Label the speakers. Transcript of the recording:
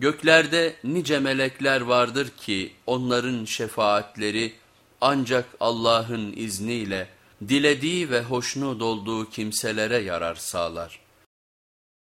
Speaker 1: Göklerde nice melekler vardır ki onların şefaatleri ancak Allah'ın izniyle dilediği ve hoşnut olduğu kimselere yarar sağlar.